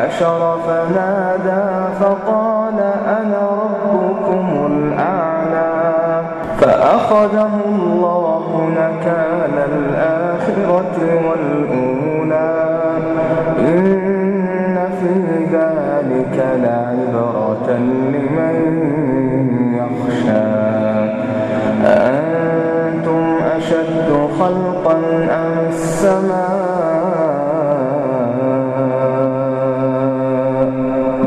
فحشر فنادى فقال أنا ربكم الأعلى فأخذه الله نكال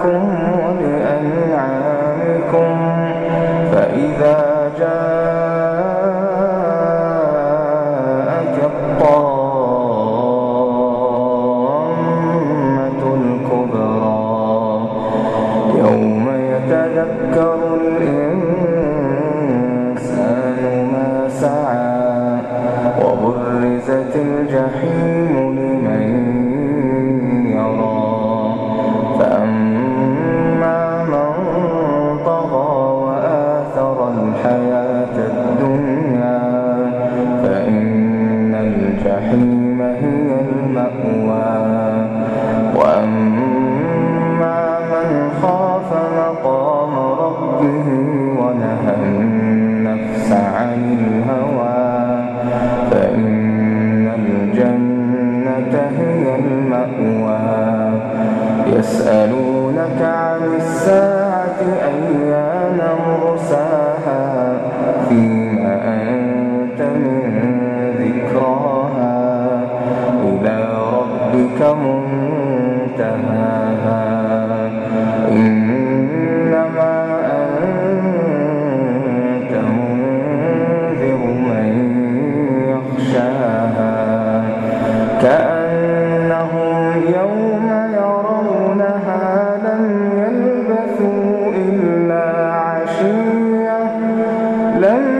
لكم ولأنعامكم فإذا جاءت الطامة الكبرى يوم يتذكر خاف مقام ربه ونهى النفس عن الهوى. فإن الجنة هي المأوى. يسألونك عن الساعة أيان مرساها. فيما أنت من ذكراها. إلى ربك منذ كأنهم يوم يرونها لم يلبثوا إلا عشية لم